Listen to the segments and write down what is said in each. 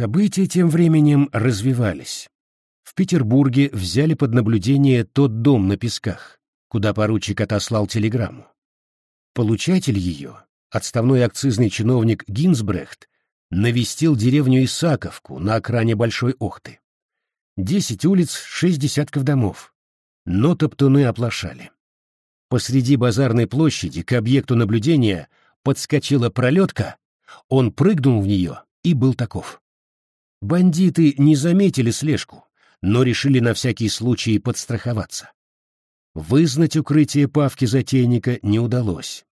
События тем временем развивались. В Петербурге взяли под наблюдение тот дом на Песках, куда поручик отослал телеграмму. Получатель ее, отставной акцизный чиновник Гинзбрехт, навестил деревню Исаковку на окраине Большой Охты. Десять улиц, шесть десятков домов. Но топтуны оплошали. Посреди базарной площади к объекту наблюдения подскочила пролетка, он прыгнул в нее и был таков. Бандиты не заметили слежку, но решили на всякий случай подстраховаться. Вызнать укрытие Павки затейника не удалось.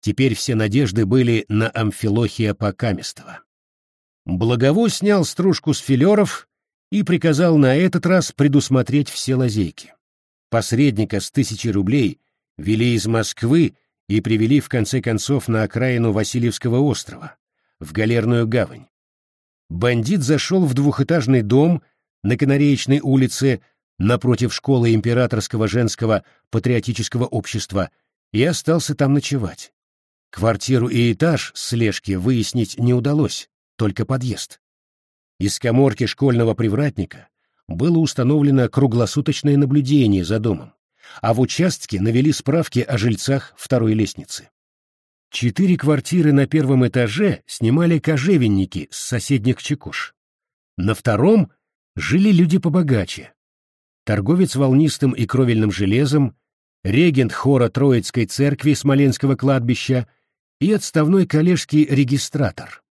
Теперь все надежды были на Амфилохия Покаместова. Благово снял стружку с филеров и приказал на этот раз предусмотреть все лазейки. Посредника с тысячи рублей вели из Москвы и привели в конце концов на окраину Васильевского острова, в Галерную гавань. Бандит зашел в двухэтажный дом на Канареечной улице напротив школы Императорского женского патриотического общества и остался там ночевать. Квартиру и этаж слежки выяснить не удалось, только подъезд. Из коморки школьного привратника было установлено круглосуточное наблюдение за домом, а в участке навели справки о жильцах второй лестницы. Четыре квартиры на первом этаже снимали кожевенники с соседних чекуш. На втором жили люди побогаче. Торговец волнистым и кровельным железом, регент хора Троицкой церкви Смоленского кладбища и отставной коллежский регистратор.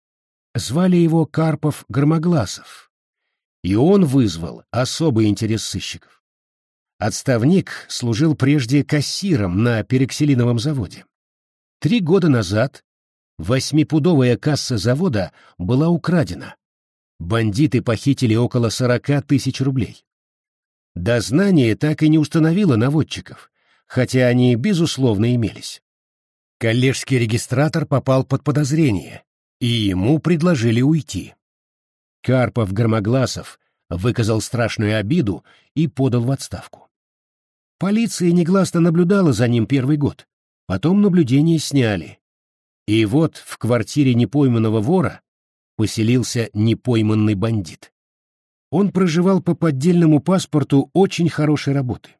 Звали его Карпов Громогласов, и он вызвал особый интерес сыщиков. Отставник служил прежде кассиром на перекселиновом заводе. Три года назад восьмипудовая касса завода была украдена, бандиты похитили около сорока тысяч рублей. Дознание так и не установило наводчиков, хотя они, безусловно, имелись. Коллежский регистратор попал под подозрение, и ему предложили уйти. Карпов-Громогласов выказал страшную обиду и подал в отставку. Полиция негласно наблюдала за ним первый год, потом наблюдение сняли. И вот в квартире непойманного вора поселился непойманный бандит. Он проживал по поддельному паспорту очень хорошей работы.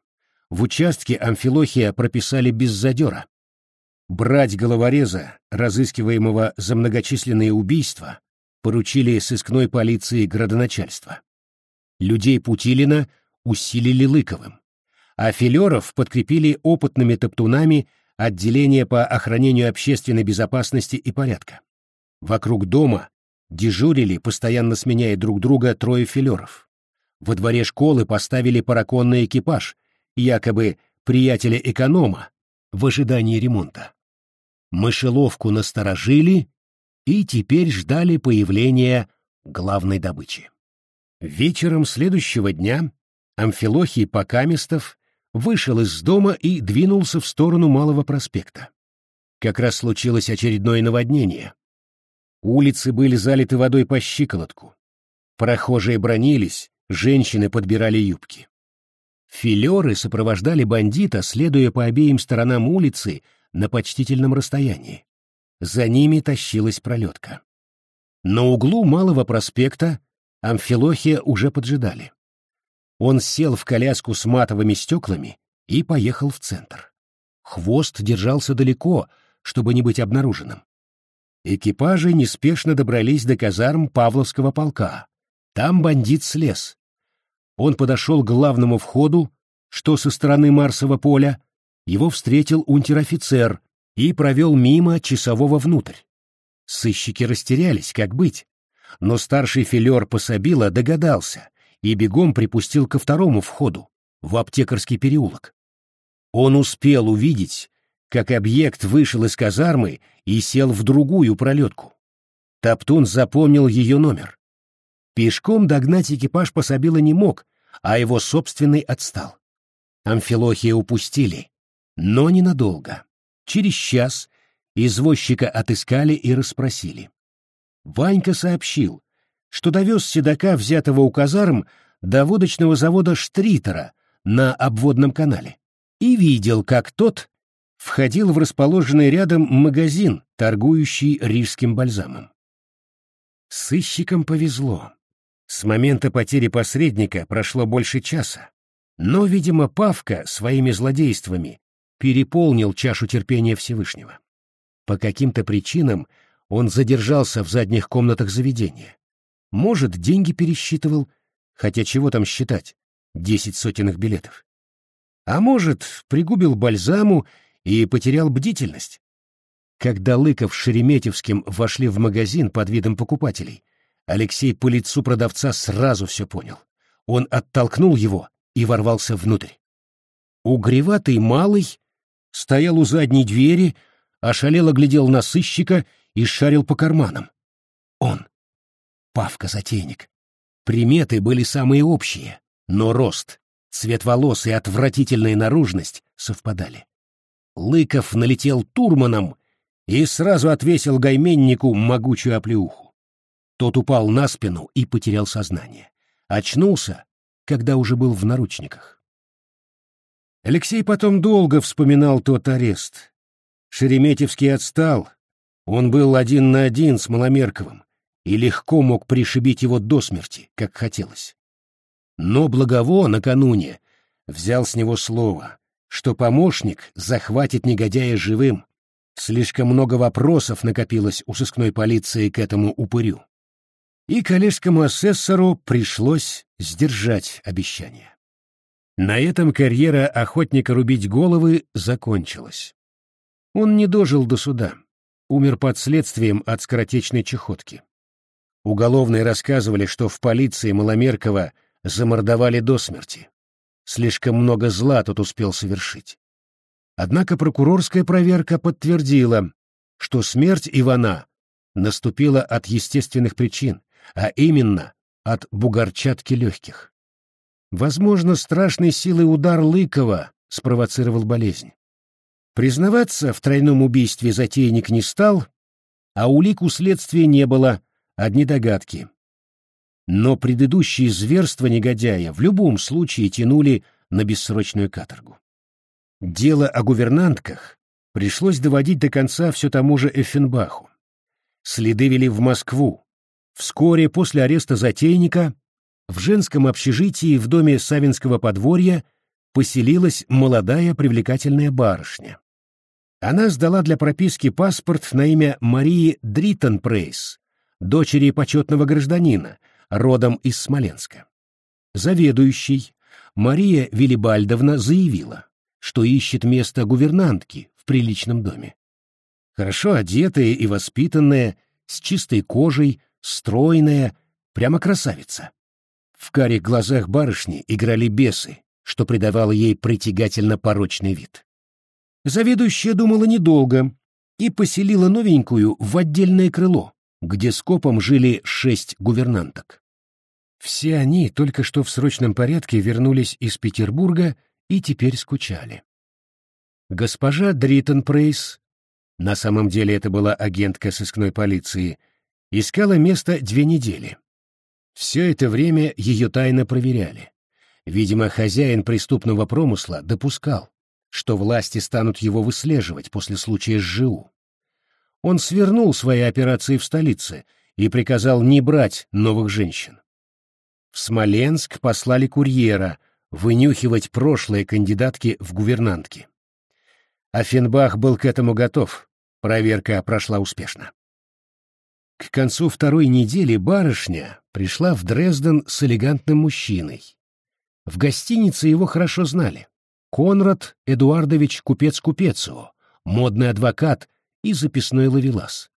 В участке Амфилохия прописали без задера. Брать головореза, разыскиваемого за многочисленные убийства, поручили сыскной полиции градоначальства. Людей Путилина усилили Лыковым, а Филеров подкрепили опытными топтунами отделения по охранению общественной безопасности и порядка. Вокруг дома Дежурили, постоянно сменяя друг друга, трое филеров. Во дворе школы поставили параконный экипаж, якобы приятеля эконома, в ожидании ремонта. Мышеловку насторожили и теперь ждали появления главной добычи. Вечером следующего дня Амфилохий Покамистов вышел из дома и двинулся в сторону Малого проспекта. Как раз случилось очередное наводнение, Улицы были залиты водой по щиколотку. Прохожие бронились, женщины подбирали юбки. Филеры сопровождали бандита, следуя по обеим сторонам улицы на почтительном расстоянии. За ними тащилась пролетка. На углу Малого проспекта Амфилохия уже поджидали. Он сел в коляску с матовыми стеклами и поехал в центр. Хвост держался далеко, чтобы не быть обнаруженным. Экипажи неспешно добрались до казарм Павловского полка. Там бандит слез. Он подошел к главному входу, что со стороны Марсового поля, его встретил унтер-офицер и провел мимо часового внутрь. Сыщики растерялись, как быть, но старший филер Пособила догадался и бегом припустил ко второму входу, в аптекарский переулок. Он успел увидеть, как объект вышел из казармы и сел в другую пролетку. Топтун запомнил ее номер. Пешком догнать экипаж пособила не мог, а его собственный отстал. Амфилохия упустили, но ненадолго. Через час извозчика отыскали и расспросили. Ванька сообщил, что довез седока, взятого у казарм, до водочного завода Штритера на обводном канале, и видел, как тот входил в расположенный рядом магазин, торгующий рижским бальзамом. Сыщикам повезло. С момента потери посредника прошло больше часа, но, видимо, Павка своими злодействами переполнил чашу терпения Всевышнего. По каким-то причинам он задержался в задних комнатах заведения. Может, деньги пересчитывал, хотя чего там считать, десять сотенных билетов. А может, пригубил бальзаму и потерял бдительность. Когда Лыков с Шереметьевским вошли в магазин под видом покупателей, Алексей по лицу продавца сразу все понял. Он оттолкнул его и ворвался внутрь. Угреватый малый стоял у задней двери, ошалело глядел на сыщика и шарил по карманам. Он. Павка-затейник. Приметы были самые общие, но рост, цвет волос и отвратительная наружность совпадали. Лыков налетел турманом и сразу отвесил гайменнику могучую оплеуху. Тот упал на спину и потерял сознание. Очнулся, когда уже был в наручниках. Алексей потом долго вспоминал тот арест. Шереметьевский отстал, он был один на один с Маломерковым и легко мог пришибить его до смерти, как хотелось. Но Благово накануне взял с него слово, что помощник захватит негодяя живым. Слишком много вопросов накопилось у сыскной полиции к этому упырю. И коллежскому асессору пришлось сдержать обещание. На этом карьера охотника рубить головы закончилась. Он не дожил до суда умер под следствием от скоротечной чехотки. Уголовные рассказывали, что в полиции Маломеркова замордовали до смерти. Слишком много зла тут успел совершить. Однако прокурорская проверка подтвердила, что смерть Ивана наступила от естественных причин, а именно от бугорчатки легких. Возможно, страшной силой удар Лыкова спровоцировал болезнь. Признаваться в тройном убийстве затейник не стал, а улик у следствия не было, одни догадки. Но предыдущие зверства негодяя в любом случае тянули на бессрочную каторгу. Дело о гувернантках пришлось доводить до конца все тому же Эффенбаху. Следы вели в Москву. Вскоре после ареста затейника в женском общежитии в доме Савинского подворья поселилась молодая привлекательная барышня. Она сдала для прописки паспорт на имя Марии Дриттенпрейс, дочери почетного гражданина, родом из Смоленска. Заведующий Мария Вилибальдовна заявила, что ищет место гувернантки в приличном доме. Хорошо одетая и воспитанная, с чистой кожей, стройная, прямо красавица. В карих глазах барышни играли бесы, что придавало ей притягательно порочный вид. Заведующая думала недолго и поселила новенькую в отдельное крыло, где скопом жили шесть гувернанток. Все они только что в срочном порядке вернулись из Петербурга и теперь скучали. Госпожа Дриттенпрейс, на самом деле это была агентка сыскной полиции, искала место две недели. Все это время ее тайно проверяли. Видимо, хозяин преступного промысла допускал, что власти станут его выслеживать после случая с ЖУ. Он свернул свои операции в столице и приказал не брать новых женщин. В Смоленск послали курьера вынюхивать прошлые кандидатки в гувернантки. Афенбах был к этому готов, проверка прошла успешно. К концу второй недели барышня пришла в Дрезден с элегантным мужчиной. В гостинице его хорошо знали. Конрад Эдуардович Купец-Купецо, модный адвокат и записной ловелас.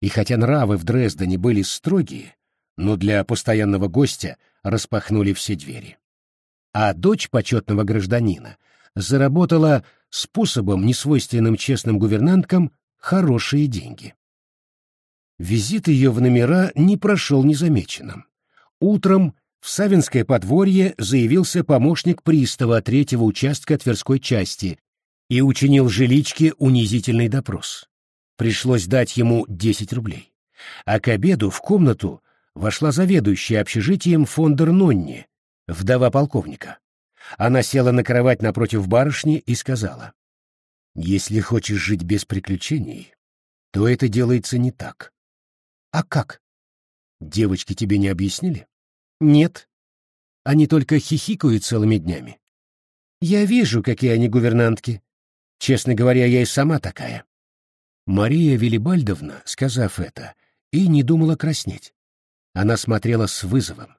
И хотя нравы в Дрездене были строгие, но для постоянного гостя распахнули все двери. А дочь почетного гражданина заработала способом, несвойственным честным гувернанткам, хорошие деньги. Визит ее в номера не прошел незамеченным. Утром в Савинское подворье заявился помощник пристава третьего участка Тверской части и учинил жиличке унизительный допрос. Пришлось дать ему 10 рублей. А к обеду в комнату вошла заведующая общежитием фондер Нонни, вдова полковника. Она села на кровать напротив барышни и сказала, «Если хочешь жить без приключений, то это делается не так». «А как?» Девочки тебе не объяснили? Нет. Они только хихикают целыми днями. Я вижу, какие они гувернантки. Честно говоря, я и сама такая. Мария Велибальдовна, сказав это, и не думала краснеть. Она смотрела с вызовом.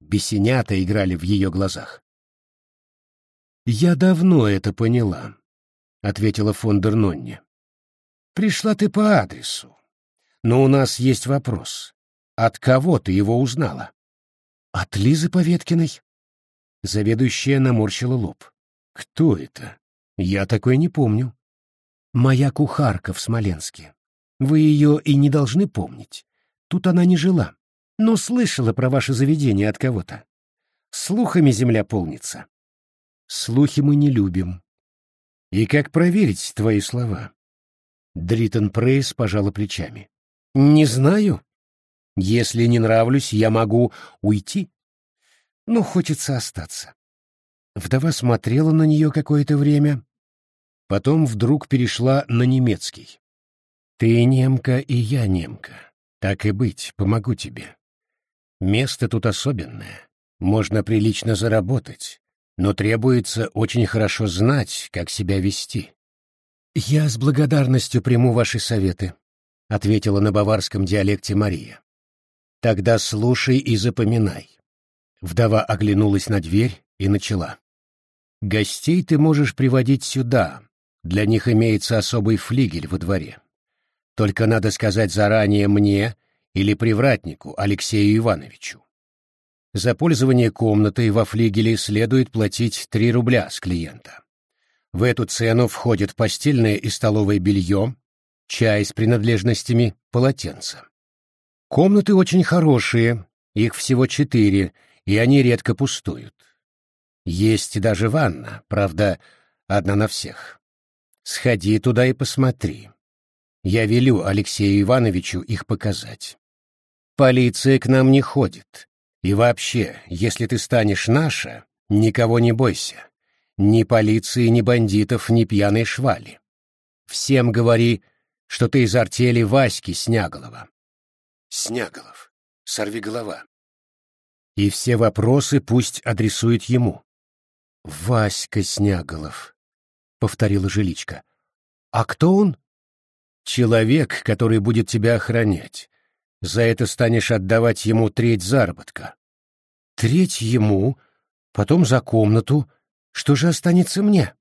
Бесенята играли в ее глазах. «Я давно это поняла», — ответила фон дер Нонне. «Пришла ты по адресу. Но у нас есть вопрос. От кого ты его узнала?» «От Лизы Поветкиной». Заведующая наморщила лоб. «Кто это? Я такой не помню». «Моя кухарка в Смоленске. Вы ее и не должны помнить. Тут она не жила, но слышала про ваше заведение от кого-то. Слухами земля полнится». «Слухи мы не любим». «И как проверить твои слова?» Дритон Прейс пожала плечами. «Не знаю. Если не нравлюсь, я могу уйти. Но хочется остаться. Вдова смотрела на нее какое-то время, потом вдруг перешла на немецкий. «Ты немка, и я немка. Так и быть, помогу тебе. Место тут особенное. Можно прилично заработать, но требуется очень хорошо знать, как себя вести». «Я с благодарностью приму ваши советы», — ответила на баварском диалекте Мария. Тогда слушай и запоминай. Вдова оглянулась на дверь и начала. Гостей ты можешь приводить сюда. Для них имеется особый флигель во дворе. Только надо сказать заранее мне или привратнику Алексею Ивановичу. За пользование комнатой во флигеле следует платить 3 рубля с клиента. В эту цену входит постельное и столовое белье, чай с принадлежностями, полотенца. Комнаты очень хорошие, их всего четыре, и они редко пустуют. Есть даже ванна, правда, одна на всех. Сходи туда и посмотри. Я велю Алексею Ивановичу их показать. Полиция к нам не ходит. И вообще, если ты станешь наша, никого не бойся. Ни полиции, ни бандитов, ни пьяной швали. Всем говори, что ты из артели Васьки Сняголова. Сняголов. Сорви голова. И все вопросы пусть адресует ему. Васька Сняголов, повторила жиличка. А кто он? Человек, который будет тебя охранять. За это станешь отдавать ему треть заработка. Треть ему, потом за комнату. Что же останется мне?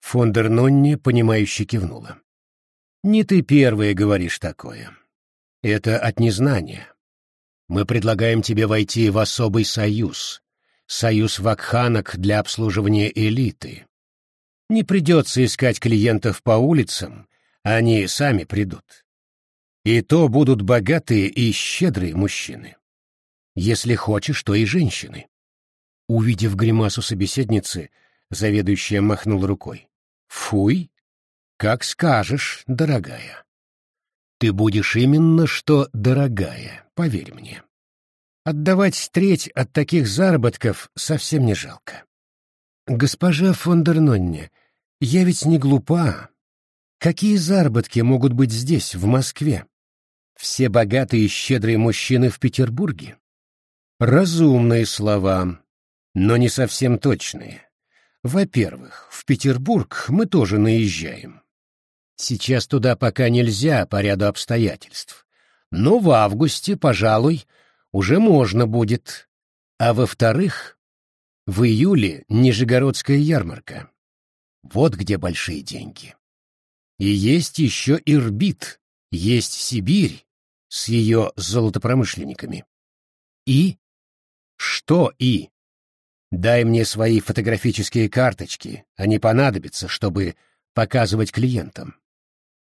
Фондер Нонни, понимающе кивнула. Не ты первая говоришь такое. Это от незнания. Мы предлагаем тебе войти в особый союз, союз вакханок для обслуживания элиты. Не придется искать клиентов по улицам, они сами придут. И то будут богатые и щедрые мужчины. Если хочешь, то и женщины. Увидев гримасу собеседницы, заведующая махнул рукой. «Фуй! Как скажешь, дорогая!» Ты будешь именно что дорогая, поверь мне. Отдавать треть от таких заработков совсем не жалко. Госпожа фон дер Нонне, я ведь не глупа. Какие заработки могут быть здесь, в Москве? Все богатые и щедрые мужчины в Петербурге? Разумные слова, но не совсем точные. Во-первых, в Петербург мы тоже наезжаем. Сейчас туда пока нельзя по ряду обстоятельств. Но в августе, пожалуй, уже можно будет. А во-вторых, в июле Нижегородская ярмарка. Вот где большие деньги. И есть еще Ирбит, есть Сибирь с ее золотопромышленниками. И? Что и? Дай мне свои фотографические карточки, они понадобятся, чтобы показывать клиентам.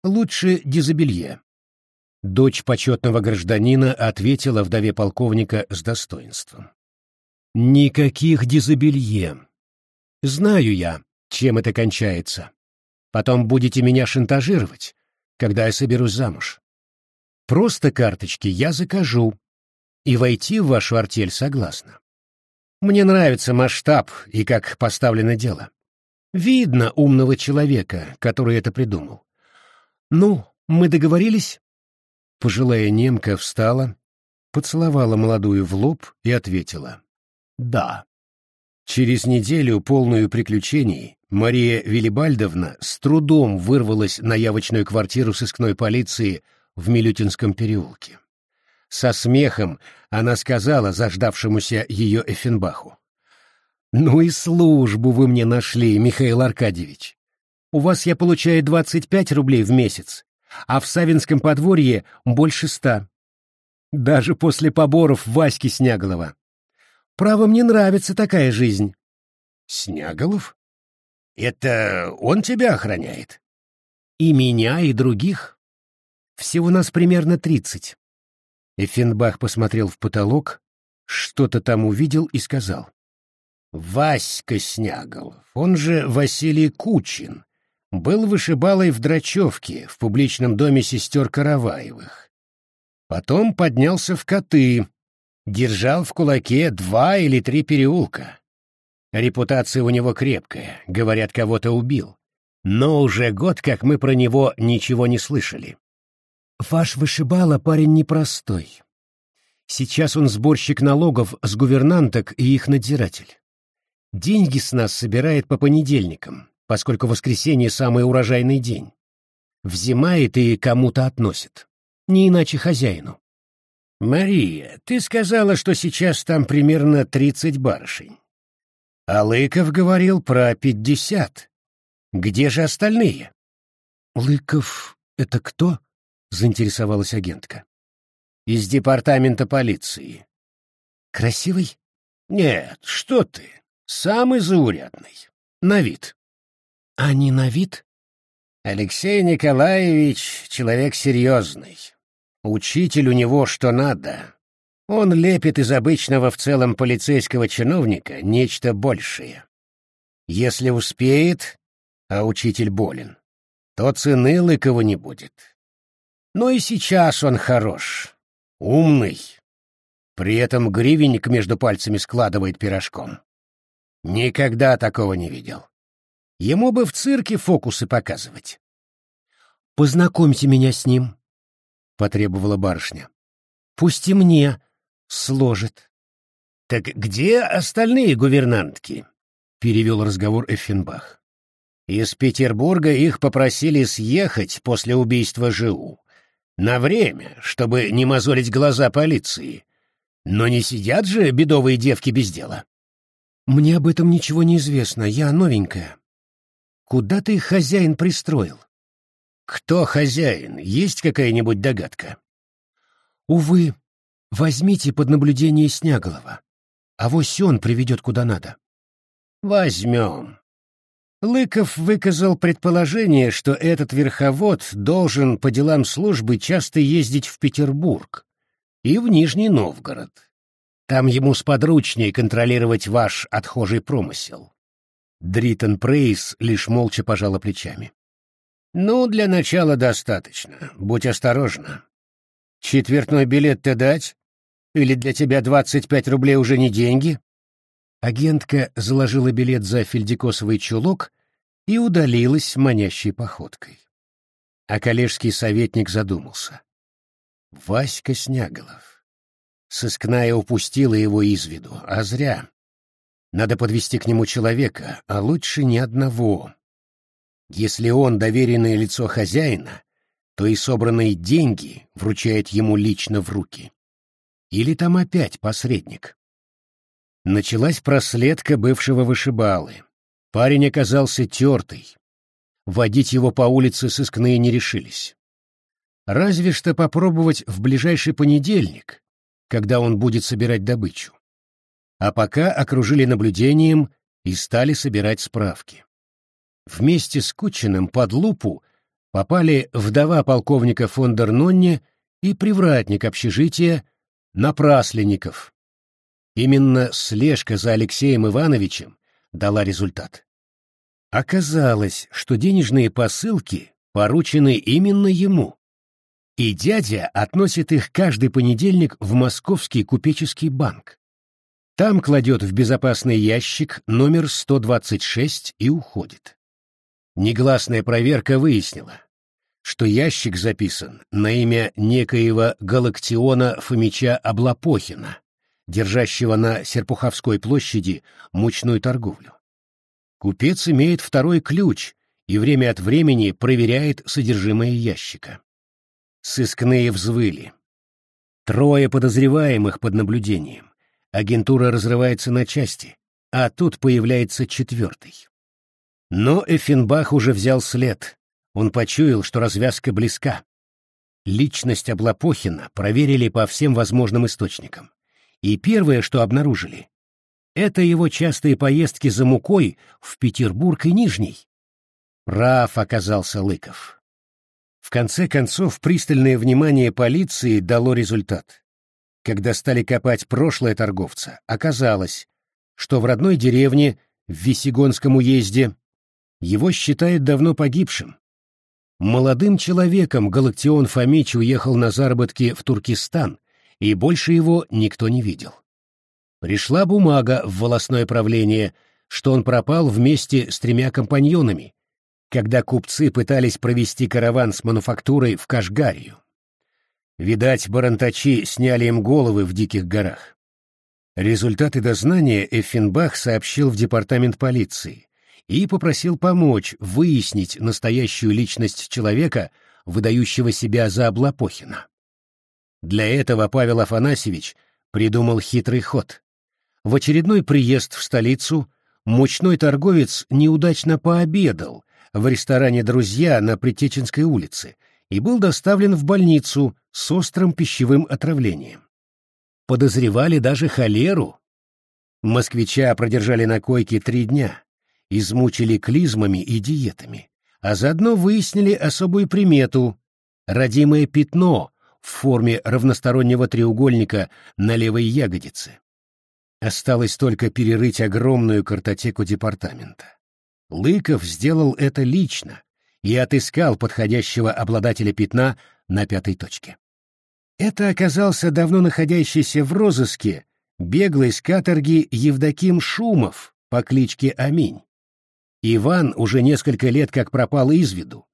Лучше дизобелье. Дочь почетного гражданина ответила вдове полковника с достоинством. Никаких дизобелье. Знаю я, чем это кончается. Потом будете меня шантажировать, когда я соберусь замуж. Просто карточки я закажу, и войти в вашу артель согласна. Мне нравится масштаб и как поставлено дело. Видно умного человека, который это придумал. «Ну, мы договорились?» Пожилая немка встала, поцеловала молодую в лоб и ответила «Да». Через неделю, полную приключений, Мария Вилибальдовна с трудом вырвалась на явочную квартиру сыскной полиции в Милютинском переулке. Со смехом она сказала заждавшемуся ее Эффенбаху. «Ну и службу вы мне нашли, Михаил Аркадьевич. У вас я получаю 25 рублей в месяц, а в Савинском подворье больше ста. Даже после поборов Васьки Сняголова. Право, мне нравится такая жизнь». «Сняголов? Это он тебя охраняет?» «И меня, и других. Всего нас примерно тридцать. Эффенбах посмотрел в потолок, что-то там увидел и сказал. «Васька Сняголов, он же Василий Кучин, был вышибалой в Драчевке в публичном доме сестер Караваевых. Потом поднялся в коты, держал в кулаке два или три переулка. Репутация у него крепкая, говорят, кого-то убил. Но уже год, как мы про него ничего не слышали. Ваш вышибала парень непростой. Сейчас он сборщик налогов с гувернанток и их надзиратель. Деньги с нас собирает по понедельникам, поскольку воскресенье самый урожайный день. Взимает и кому-то относит. Не иначе хозяину. «Мария, ты сказала, что сейчас там примерно тридцать барышень. А Лыков говорил про пятьдесят. Где же остальные?» «Лыков — это кто?» — заинтересовалась агентка. «Из департамента полиции». «Красивый?» «Нет, что ты. Самый заурядный. На вид». «А не на вид?» «Алексей Николаевич — человек серьезный. Учитель у него что надо. Он лепит из обычного в целом полицейского чиновника нечто большее. Если успеет, а учитель болен, то цены Лыкова не будет. Но и сейчас он хорош, умный. При этом гривенник между пальцами складывает пирожком. Никогда такого не видел. Ему бы в цирке фокусы показывать. «Познакомьте меня с ним», — потребовала барышня. «Пусть и мне сложит». «Так где остальные гувернантки?» — перевел разговор Эффенбах. «Из Петербурга их попросили съехать после убийства ЖУ. На время, чтобы не мозолить глаза полиции. Но не сидят же бедовые девки без дела. Мне об этом ничего не известно, я новенькая. Куда ты хозяин пристроил? Кто хозяин? Есть какая-нибудь догадка? Увы, возьмите под наблюдение Сняголова. А вось он приведет куда надо. Возьмем. Лыков выказал предположение, что этот верховод должен по делам службы часто ездить в Петербург и в Нижний Новгород. Там ему сподручнее контролировать ваш отхожий промысел. Дритон Прейс лишь молча пожала плечами. «Ну, для начала достаточно. Будь осторожна. Четвертной билет ты дать? Или для тебя двадцать пять рублей уже не деньги?» Агентка заложила билет за фельдикосовый чулок и удалилась манящей походкой. А коллежский советник задумался. Васька Сняголов. Сыскная упустила его из виду, а зря. Надо подвести к нему человека, а лучше ни одного. Если он доверенное лицо хозяина, то и собранные деньги вручает ему лично в руки. Или там опять посредник. Началась проследка бывшего вышибалы. Парень оказался тертый. Водить его по улице сыскные не решились. Разве что попробовать в ближайший понедельник, когда он будет собирать добычу. А пока окружили наблюдением и стали собирать справки. Вместе с Кучиным под лупу попали вдова полковника фон дер Нонне и привратник общежития Напрасленников, Именно слежка за Алексеем Ивановичем дала результат. Оказалось, что денежные посылки поручены именно ему. И дядя относит их каждый понедельник в Московский купеческий банк. Там кладет в безопасный ящик номер 126 и уходит. Негласная проверка выяснила. что ящик записан на имя некоего Галактиона Фомича Облапохина, держащего на Серпуховской площади мучную торговлю. Купец имеет второй ключ и время от времени проверяет содержимое ящика. Сыскные взвыли. Трое подозреваемых под наблюдением. Агентура разрывается на части, а тут появляется четвертый. Но Эффенбах уже взял след. Он почуял, что развязка близка. Личность Облапохина проверили по всем возможным источникам. И первое, что обнаружили, это его частые поездки за мукой в Петербург и Нижний. Прав оказался Лыков. В конце концов, пристальное внимание полиции дало результат. Когда стали копать прошлое торговца, оказалось, что в родной деревне, в Весегонском уезде, его считают давно погибшим. Молодым человеком Галактион Фомич уехал на заработки в Туркестан, и больше его никто не видел. Пришла бумага в волосное правление, что он пропал вместе с тремя компаньонами, когда купцы пытались провести караван с мануфактурой в Кашгарию. Видать, барантачи сняли им головы в диких горах. Результаты дознания Эффенбах сообщил в департамент полиции и попросил помочь выяснить настоящую личность человека, выдающего себя за Облапохина. Для этого Павел Афанасьевич придумал хитрый ход. В очередной приезд в столицу мучной торговец неудачно пообедал в ресторане «Друзья» на Притеченской улице и был доставлен в больницу с острым пищевым отравлением. Подозревали даже холеру. Москвича продержали на койке три дня, измучили клизмами и диетами, а заодно выяснили особую примету — родимое пятно в форме равностороннего треугольника на левой ягодице. Осталось только перерыть огромную картотеку департамента. Лыков сделал это лично и отыскал подходящего обладателя пятна на пятой точке. Это оказался давно находящийся в розыске беглый с каторги Евдоким Шумов по кличке Аминь. Иван уже несколько лет как пропал из виду,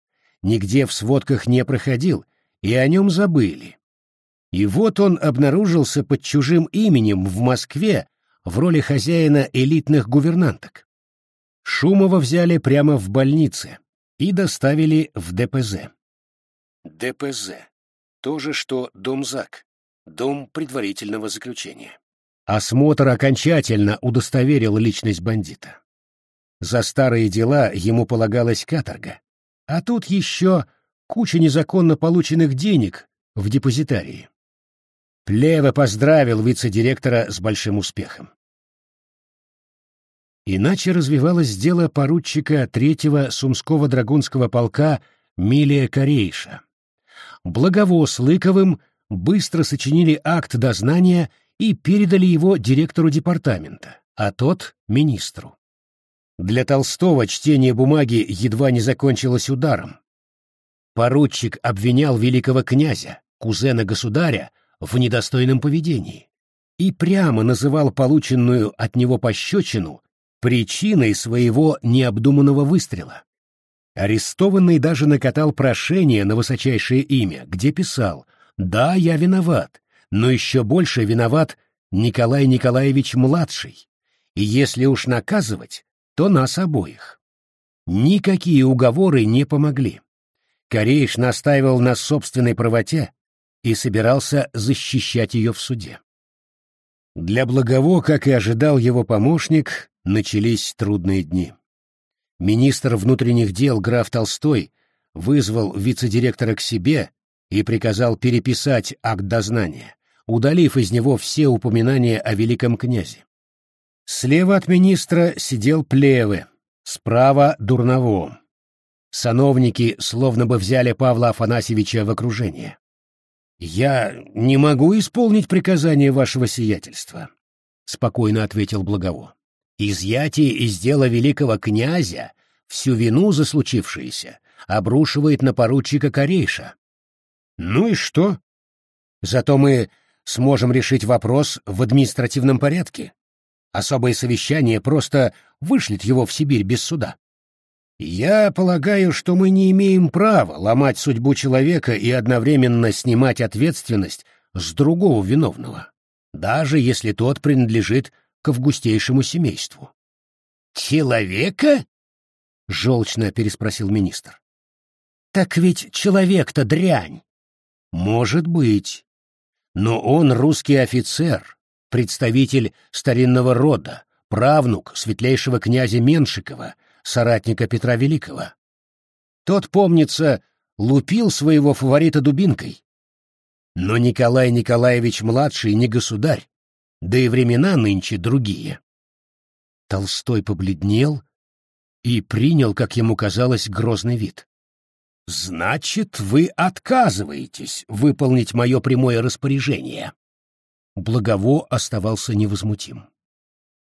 нигде в сводках не проходил, и о нем забыли. И вот он обнаружился под чужим именем в Москве в роли хозяина элитных гувернанток. Шумова взяли прямо в больнице и доставили в ДПЗ. ДПЗ. То же, что Дом ЗАГ, Дом предварительного заключения. Осмотр окончательно удостоверил личность бандита. За старые дела ему полагалась каторга. А тут еще куча незаконно полученных денег в депозитарии. Плева поздравил вице-директора с большим успехом. Иначе развивалось дело поручика третьего Сумского драгунского полка Милия Корейша. Благово с Лыковым быстро сочинили акт дознания и передали его директору департамента, а тот — министру. Для Толстого чтение бумаги едва не закончилось ударом. Поручик обвинял великого князя, кузена государя, в недостойном поведении и прямо называл полученную от него пощечину причиной своего необдуманного выстрела. Арестованный даже накатал прошение на высочайшее имя, где писал «Да, я виноват, но еще больше виноват Николай Николаевич-младший, и если уж наказывать, то нас обоих. Никакие уговоры не помогли. Кореиш настаивал на собственной правоте и собирался защищать ее в суде. Для Благово, как и ожидал его помощник, начались трудные дни. Министр внутренних дел граф Толстой вызвал вице-директора к себе и приказал переписать акт дознания, удалив из него все упоминания о великом князе. Слева от министра сидел Плевы, справа — Дурново. Сановники словно бы взяли Павла Афанасьевича в окружение. «Я не могу исполнить приказание вашего сиятельства», — спокойно ответил Благово. «Изъятие из дела великого князя всю вину за случившееся обрушивает на поручика Корейша». «Ну и что? Зато мы сможем решить вопрос в административном порядке. Особое совещание просто вышлет его в Сибирь без суда. Я полагаю, что мы не имеем права ломать судьбу человека и одновременно снимать ответственность с другого виновного, даже если тот принадлежит к августейшему семейству. «Человека?» — желчно переспросил министр. «Так ведь человек-то дрянь!» «Может быть. Но он русский офицер, представитель старинного рода, правнук светлейшего князя Меншикова, соратника Петра Великого. Тот, помнится, лупил своего фаворита дубинкой. Но Николай Николаевич-младший не государь, да и времена нынче другие. Толстой побледнел и принял, как ему казалось, грозный вид. «Значит, вы отказываетесь выполнить мое прямое распоряжение?» Благово оставался невозмутим.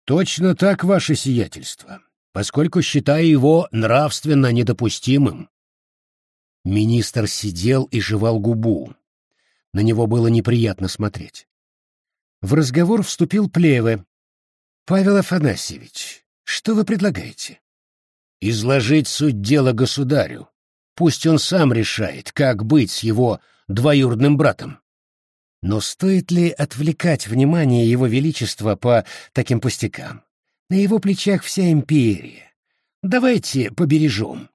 «Точно так, ваше сиятельство поскольку считаю его нравственно недопустимым. Министр сидел и жевал губу. На него было неприятно смотреть. В разговор вступил Плеве. «Павел Афанасьевич, что вы предлагаете?» «Изложить суть дела государю. Пусть он сам решает, как быть с его двоюродным братом». Но стоит ли отвлекать внимание его величества по таким пустякам? На его плечах вся империя. Давайте побережем.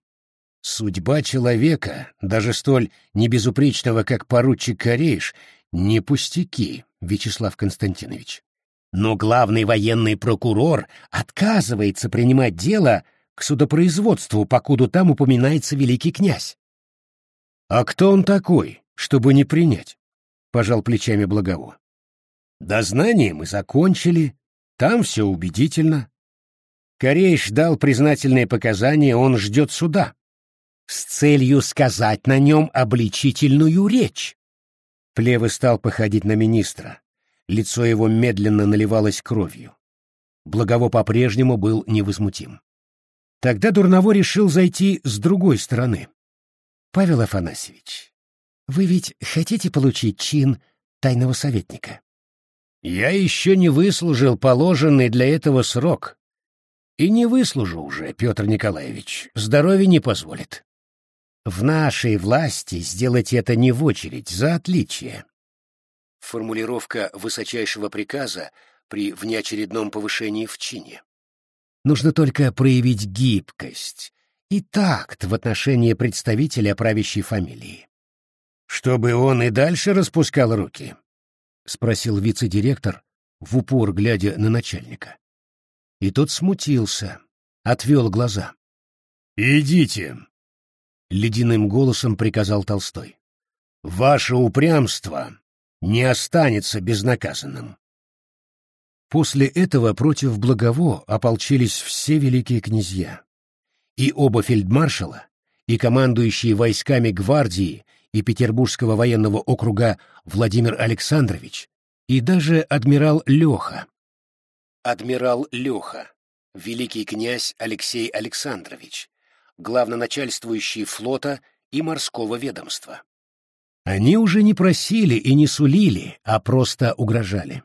Судьба человека, даже столь небезупречного, как поручик Корейш, не пустяки, Вячеслав Константинович. Но главный военный прокурор отказывается принимать дело к судопроизводству, покуда там упоминается великий князь. «А кто он такой, чтобы не принять?» — пожал плечами Благово. «Дознание мы закончили, там все убедительно. Корейш дал признательные показания, он ждет суда. С целью сказать на нем обличительную речь. Плевы стал походить на министра. Лицо его медленно наливалось кровью. Благово по-прежнему был невозмутим. Тогда Дурново решил зайти с другой стороны. «Павел Афанасьевич, вы ведь хотите получить чин тайного советника?» Я еще не выслужил положенный для этого срок. И не выслужу уже, Петр Николаевич, здоровье не позволит. В нашей власти сделать это не в очередь, за отличие. Формулировка высочайшего приказа при внеочередном повышении в чине. Нужно только проявить гибкость и такт в отношении представителя правящей фамилии. Чтобы он и дальше распускал руки, — спросил вице-директор, в упор глядя на начальника. И тот смутился, отвел глаза. «Идите!» — ледяным голосом приказал Толстой. «Ваше упрямство не останется безнаказанным». После этого против Благово ополчились все великие князья. И оба фельдмаршала, и командующие войсками гвардии, и Петербургского военного округа Владимир Александрович, и даже адмирал Леха. Адмирал Леха, великий князь Алексей Александрович, главноначальствующий флота и морского ведомства. Они уже не просили и не сулили, а просто угрожали.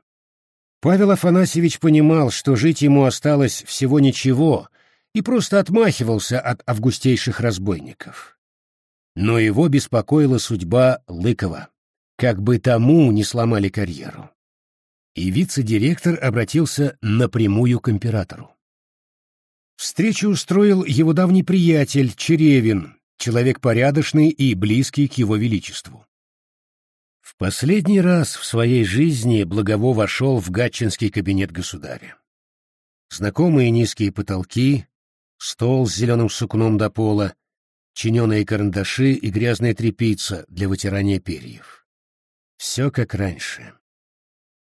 Павел Афанасьевич понимал, что жить ему осталось всего ничего, и просто отмахивался от августейших разбойников. Но его беспокоила судьба Лыкова, как бы тому не сломали карьеру. И вице-директор обратился напрямую к императору. Встречу устроил его давний приятель Черевин, человек порядочный и близкий к его величеству. В последний раз в своей жизни Благово вошел в гатчинский кабинет государя. Знакомые низкие потолки, стол с зеленым сукном до пола, чиненые карандаши и грязная тряпица для вытирания перьев. Все как раньше.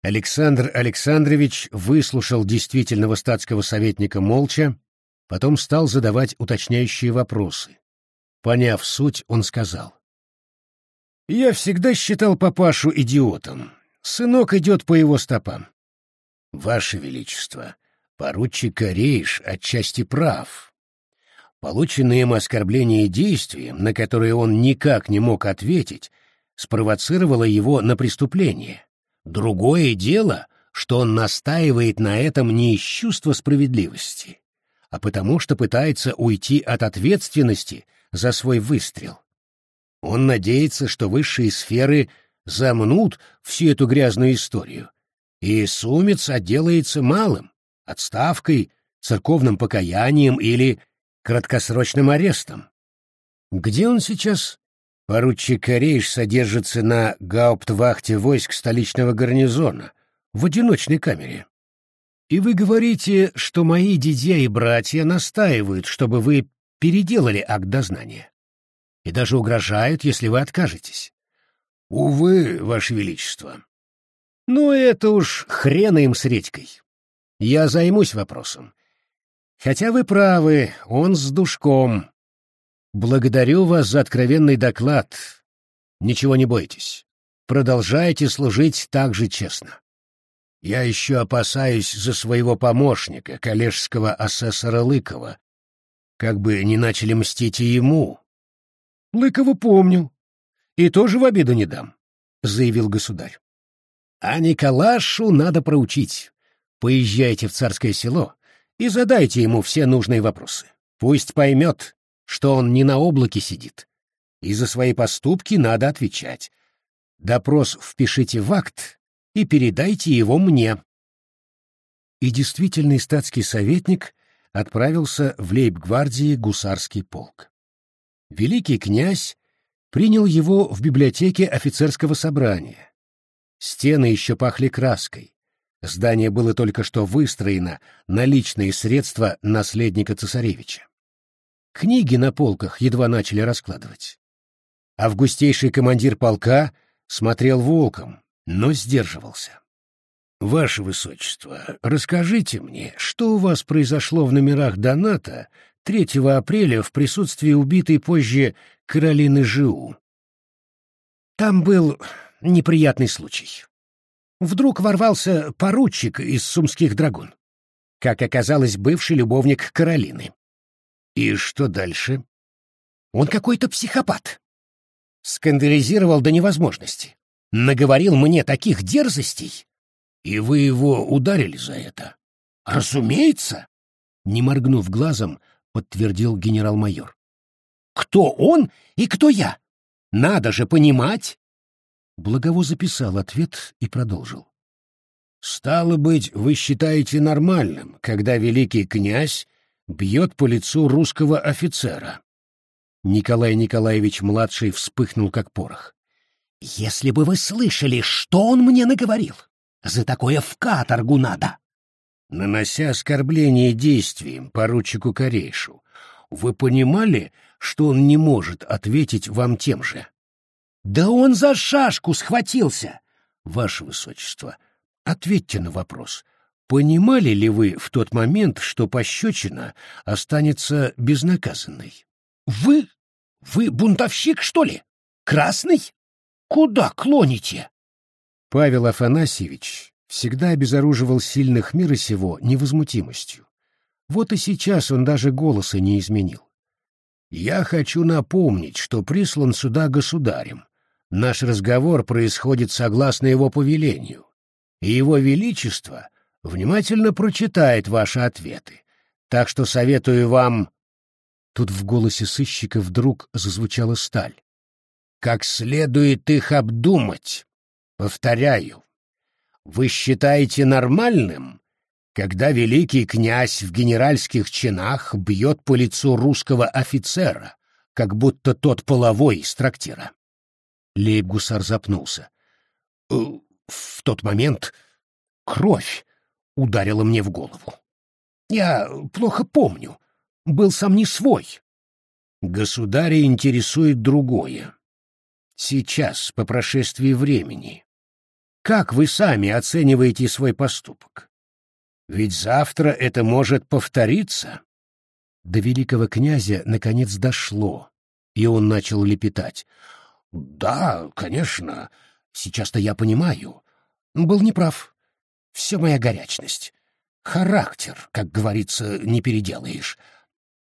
Александр Александрович выслушал действительного статского советника молча, потом стал задавать уточняющие вопросы. Поняв суть, он сказал. «Я всегда считал папашу идиотом. Сынок идет по его стопам». «Ваше Величество, поручик Корейш отчасти прав. Полученные им оскорбления и действия, на которые он никак не мог ответить, спровоцировало его на преступление. Другое дело, что он настаивает на этом не из чувства справедливости, а потому что пытается уйти от ответственности за свой выстрел. Он надеется, что высшие сферы замнут всю эту грязную историю, и Сумец отделается малым — отставкой, церковным покаянием или краткосрочным арестом. Где он сейчас? Поручик Корейш содержится на гауптвахте войск столичного гарнизона, в одиночной камере. И вы говорите, что мои дядя и братья настаивают, чтобы вы переделали акт дознания. И даже угрожают, если вы откажетесь. Увы, Ваше Величество. Ну, это уж хрена им с редькой. Я займусь вопросом. Хотя вы правы, он с душком. Благодарю вас за откровенный доклад. Ничего не бойтесь. Продолжайте служить так же честно. Я еще опасаюсь за своего помощника, коллежского асессора Лыкова. Как бы не начали мстить и ему. Лыкова помню. И тоже в обиду не дам, — заявил государь. А Николашу надо проучить. Поезжайте в царское село и задайте ему все нужные вопросы. Пусть поймет, что он не на облаке сидит. И за свои поступки надо отвечать. Допрос впишите в акт и передайте его мне. И действительный статский советник отправился в лейб-гвардии гусарский полк. Великий князь принял его в библиотеке офицерского собрания. Стены еще пахли краской. Здание было только что выстроено на личные средства наследника цесаревича. Книги на полках едва начали раскладывать. Августейший командир полка смотрел волком, но сдерживался. «Ваше Высочество, расскажите мне, что у вас произошло в номерах Доната 3 апреля в присутствии убитой позже Каролины Жиу?» «Там был неприятный случай. Вдруг ворвался поручик из сумских драгун. Как оказалось, бывший любовник Каролины. И что дальше? Он какой-то психопат. Скандализировал до невозможности. Наговорил мне таких дерзостей. И вы его ударили за это? Разумеется. Не моргнув глазом, подтвердил генерал-майор. Кто он и кто я? Надо же понимать, Благово записал ответ и продолжил. «Стало быть, вы считаете нормальным, когда великий князь бьет по лицу русского офицера?» Николай Николаевич-младший вспыхнул, как порох. «Если бы вы слышали, что он мне наговорил! За такое в каторгу надо!» Нанося оскорбление действием поручику Корейшу, вы понимали, что он не может ответить вам тем же? Да он за шашку схватился. Ваше Высочество, ответьте на вопрос. Понимали ли вы в тот момент, что пощечина останется безнаказанной? Вы? Вы бунтовщик, что ли? Красный? Куда клоните? Павел Афанасьевич всегда обезоруживал сильных мира сего невозмутимостью. Вот и сейчас он даже голоса не изменил. «Я хочу напомнить, что прислан сюда государем, Наш разговор происходит согласно его повелению, и его величество внимательно прочитает ваши ответы. Так что советую вам...» Тут в голосе сыщика вдруг зазвучала сталь. «Как следует их обдумать. Повторяю, вы считаете нормальным, когда великий князь в генеральских чинах бьет по лицу русского офицера, как будто тот половой из трактира?» Лейб-гусар запнулся. «Э, в тот момент кровь ударила мне в голову. Я плохо помню, был сам не свой. Государя интересует другое. Сейчас, по прошествии времени, как вы сами оцениваете свой поступок? Ведь завтра это может повториться. До великого князя наконец дошло, и он начал лепетать. Да, конечно. Сейчас-то я понимаю. Был неправ. Все моя горячность. Характер, как говорится, не переделаешь.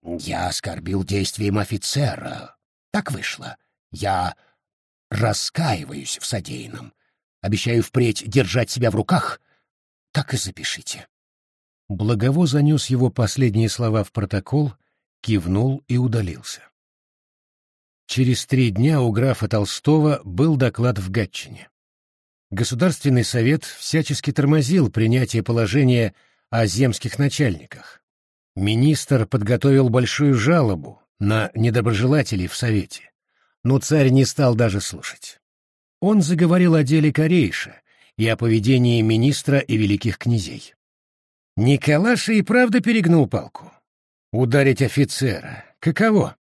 Я оскорбил действием офицера. Так вышло. Я раскаиваюсь в содеянном. Обещаю впредь держать себя в руках. Так и запишите. Благово занес его последние слова в протокол, кивнул и удалился. Через три дня у графа Толстого был доклад в Гатчине. Государственный совет всячески тормозил принятие положения о земских начальниках. Министр подготовил большую жалобу на недоброжелателей в совете, но царь не стал даже слушать. Он заговорил о деле Корейша и о поведении министра и великих князей. Николаша и правда перегнул палку. Ударить офицера. Каково?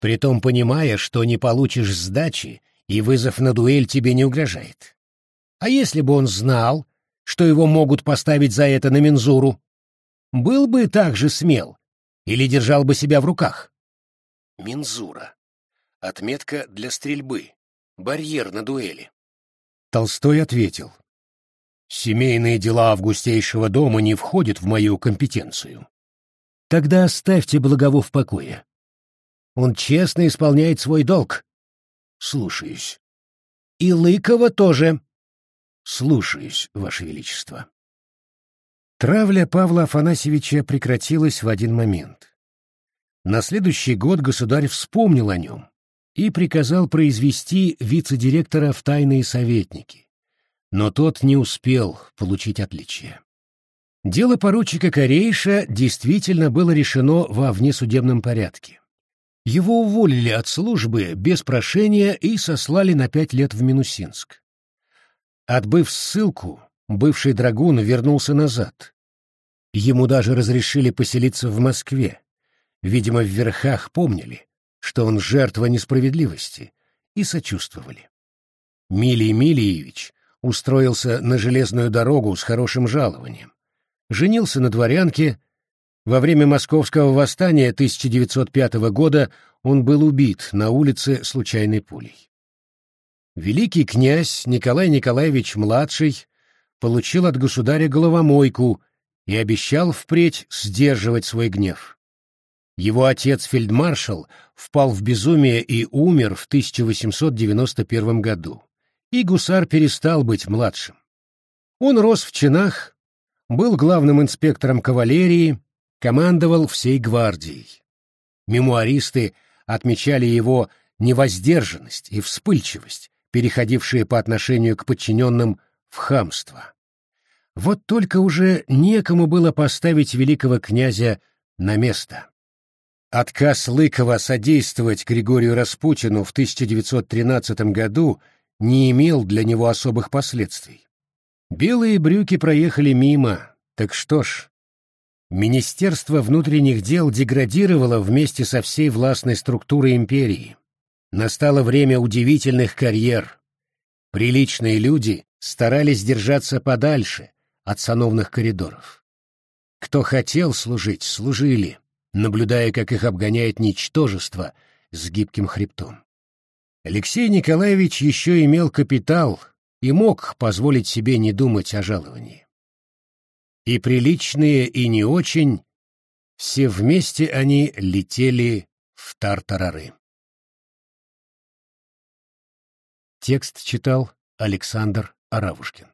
Притом понимая, что не получишь сдачи, и вызов на дуэль тебе не угрожает. А если бы он знал, что его могут поставить за это на мензуру? Был бы так же смел или держал бы себя в руках? Мензура. Отметка для стрельбы. Барьер на дуэли. Толстой ответил. Семейные дела августейшего дома не входят в мою компетенцию. Тогда оставьте Благово в покое. Он честно исполняет свой долг. Слушаюсь. И Лыкова тоже. Слушаюсь, Ваше Величество. Травля Павла Афанасьевича прекратилась в один момент. На следующий год государь вспомнил о нем и приказал произвести вице-директора в тайные советники, но тот не успел получить отличие. Дело поручика Корейша действительно было решено во внесудебном порядке. Его уволили от службы без прошения и сослали на пять лет в Минусинск. Отбыв ссылку, бывший драгун вернулся назад. Ему даже разрешили поселиться в Москве. Видимо, в верхах помнили, что он жертва несправедливости, и сочувствовали. Милий Милиевич устроился на железную дорогу с хорошим жалованием. Женился на дворянке. Во время московского восстания 1905 года он был убит на улице случайной пулей. Великий князь Николай Николаевич-младший получил от государя головомойку и обещал впредь сдерживать свой гнев. Его отец-фельдмаршал впал в безумие и умер в 1891 году, и гусар перестал быть младшим. Он рос в чинах, был главным инспектором кавалерии, командовал всей гвардией. Мемуаристы отмечали его невоздержанность и вспыльчивость, переходившие по отношению к подчиненным в хамство. Вот только уже некому было поставить великого князя на место. Отказ Лыкова содействовать Григорию Распутину в 1913 году не имел для него особых последствий. Белые брюки проехали мимо, так что ж. Министерство внутренних дел деградировало вместе со всей властной структурой империи. Настало время удивительных карьер. Приличные люди старались держаться подальше от сановных коридоров. Кто хотел служить, служили, наблюдая, как их обгоняет ничтожество с гибким хребтом. Алексей Николаевич еще имел капитал и мог позволить себе не думать о жаловании. И приличные, и не очень, все вместе они летели в тартарары. Текст читал Александр Аравушкин.